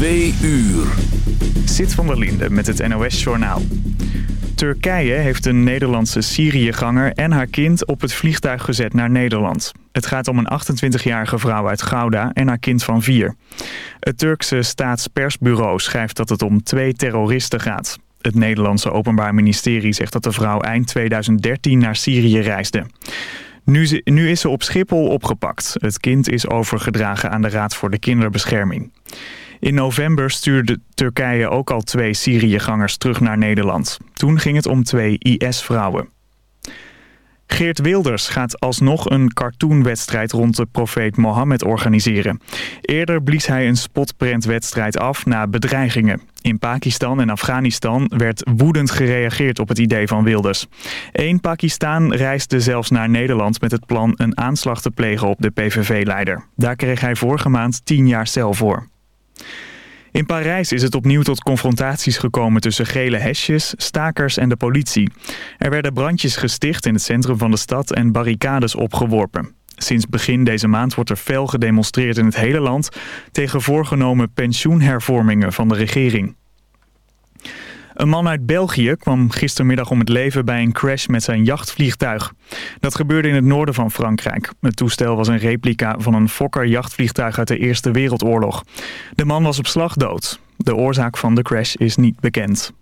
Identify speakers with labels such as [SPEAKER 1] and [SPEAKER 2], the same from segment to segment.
[SPEAKER 1] Twee uur.
[SPEAKER 2] Zit van der Linde met het NOS-journaal. Turkije heeft een Nederlandse Syriëganger en haar kind op het vliegtuig gezet naar Nederland. Het gaat om een 28-jarige vrouw uit Gouda en haar kind van vier. Het Turkse staatspersbureau schrijft dat het om twee terroristen gaat. Het Nederlandse Openbaar Ministerie zegt dat de vrouw eind 2013 naar Syrië reisde. Nu, nu is ze op Schiphol opgepakt. Het kind is overgedragen aan de Raad voor de Kinderbescherming. In november stuurde Turkije ook al twee Syriëgangers terug naar Nederland. Toen ging het om twee IS-vrouwen. Geert Wilders gaat alsnog een cartoonwedstrijd rond de profeet Mohammed organiseren. Eerder blies hij een spotprentwedstrijd af na bedreigingen. In Pakistan en Afghanistan werd woedend gereageerd op het idee van Wilders. Eén Pakistan reisde zelfs naar Nederland met het plan een aanslag te plegen op de PVV-leider. Daar kreeg hij vorige maand tien jaar cel voor. In Parijs is het opnieuw tot confrontaties gekomen tussen gele hesjes, stakers en de politie. Er werden brandjes gesticht in het centrum van de stad en barricades opgeworpen. Sinds begin deze maand wordt er fel gedemonstreerd in het hele land... tegen voorgenomen pensioenhervormingen van de regering. Een man uit België kwam gistermiddag om het leven bij een crash met zijn jachtvliegtuig. Dat gebeurde in het noorden van Frankrijk. Het toestel was een replica van een Fokker-jachtvliegtuig uit de Eerste Wereldoorlog. De man was op slag dood. De oorzaak van de crash is niet bekend.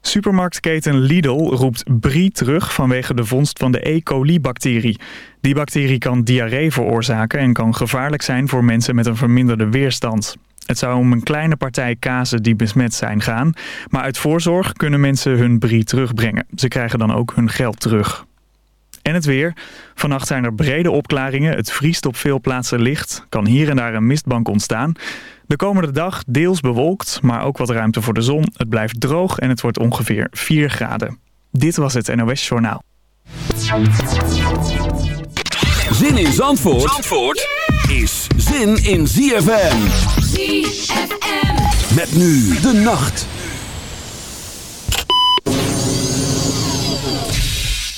[SPEAKER 2] Supermarktketen Lidl roept Brie terug vanwege de vondst van de E. coli-bacterie. Die bacterie kan diarree veroorzaken en kan gevaarlijk zijn voor mensen met een verminderde weerstand. Het zou om een kleine partij kazen die besmet zijn gaan. Maar uit voorzorg kunnen mensen hun brie terugbrengen. Ze krijgen dan ook hun geld terug. En het weer. Vannacht zijn er brede opklaringen. Het vriest op veel plaatsen licht. Kan hier en daar een mistbank ontstaan. De komende dag deels bewolkt, maar ook wat ruimte voor de zon. Het blijft droog en het wordt ongeveer 4 graden. Dit was het NOS Journaal.
[SPEAKER 1] Zin in Zandvoort, Zandvoort is zin in ZFM. ZFM. Met nu de nacht.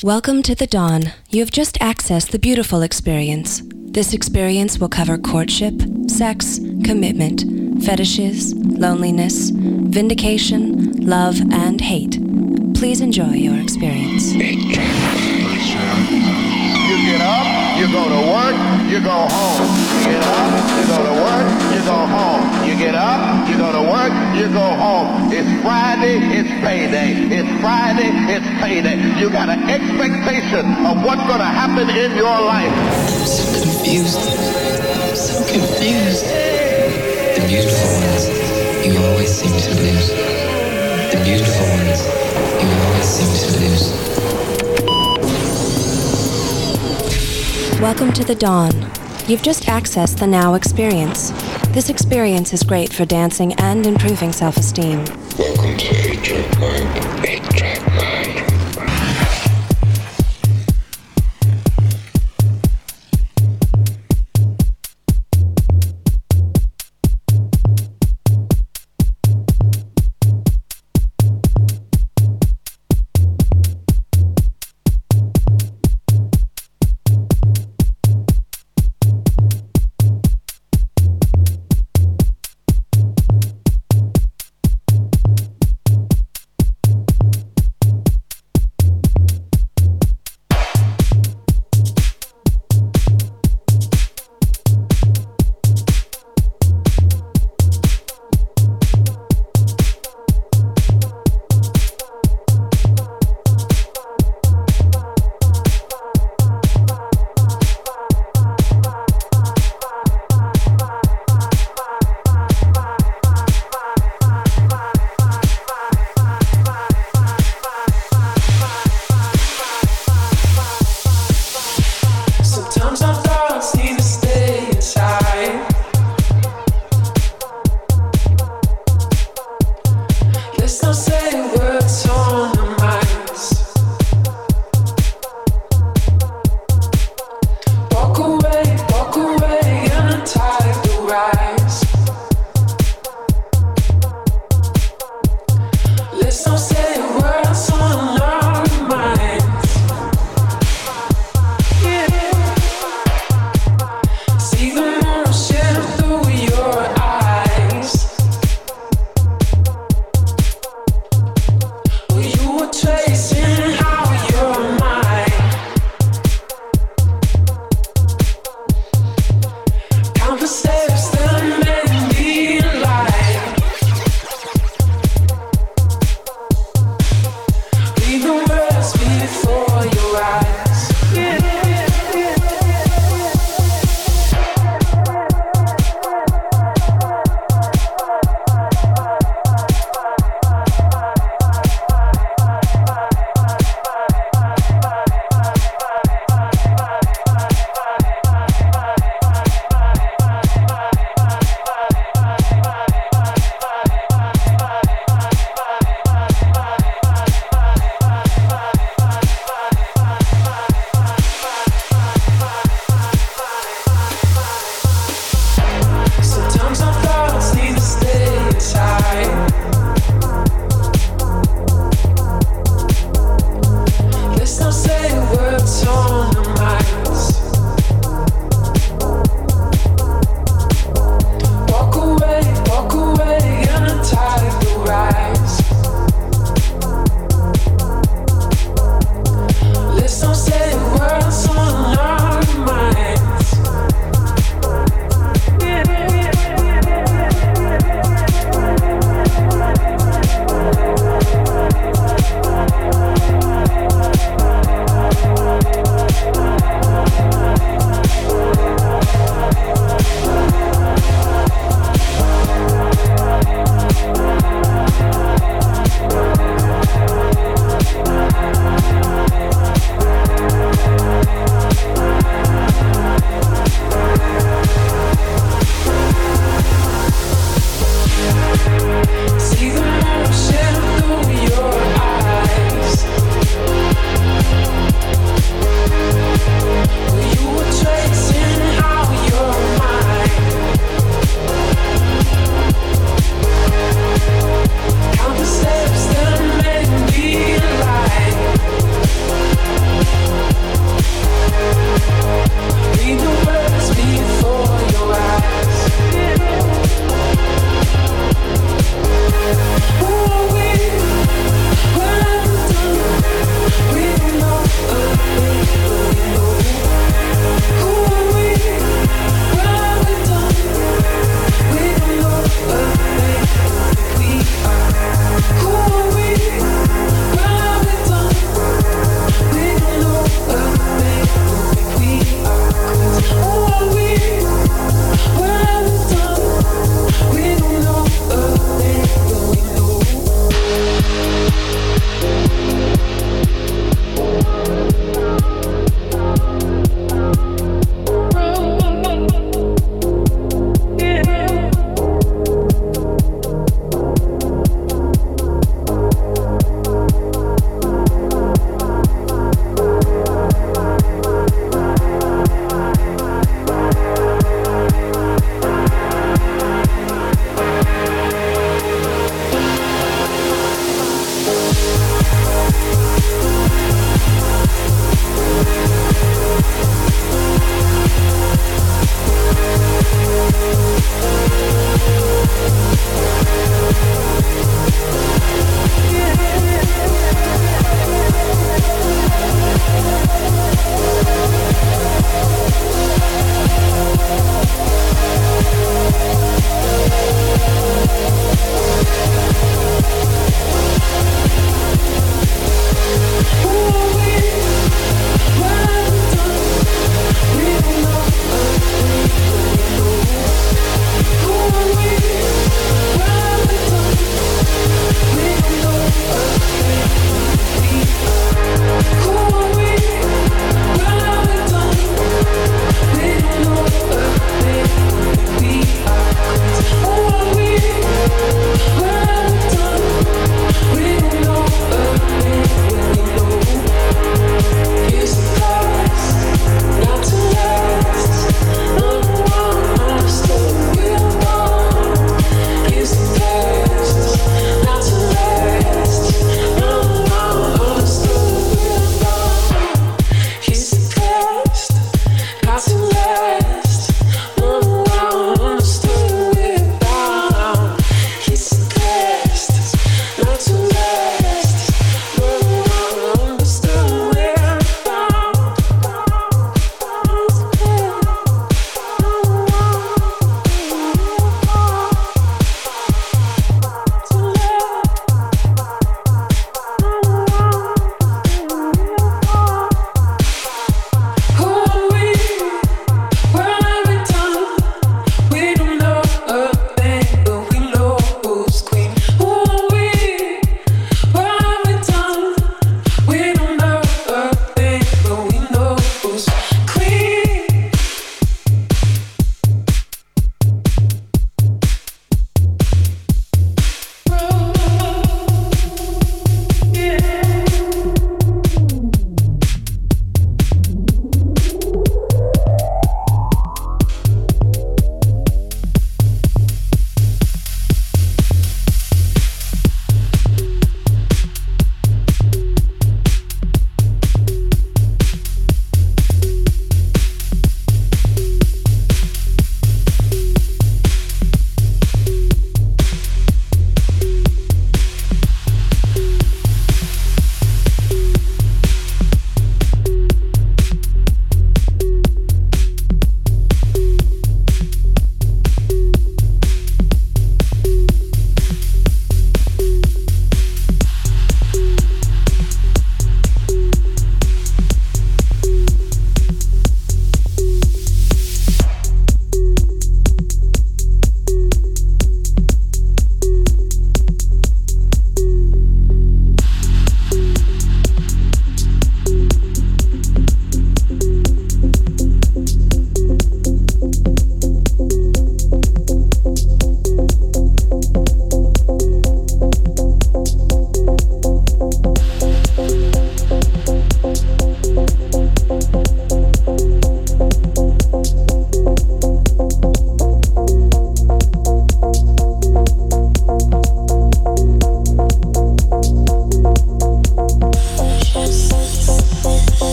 [SPEAKER 3] Welcome to the dawn. You have just accessed the beautiful experience. This experience will cover courtship, sex, commitment, fetishes, loneliness, vindication, love, and hate. Please enjoy your experience.
[SPEAKER 4] You get up, you go to work, you go home. You get up, you go to work, you go home. You get up, you go to work, you go home. It's Friday, it's payday. It's Friday, it's payday. You got an expectation of what's going to happen in your life.
[SPEAKER 5] I'm so confused. I'm so confused. The beautiful ones, you always seem to lose. The beautiful ones, you always seem to lose.
[SPEAKER 3] Welcome to the dawn. You've just accessed the now experience. This experience is great for dancing and improving self esteem.
[SPEAKER 6] Welcome to 8 Track Mind.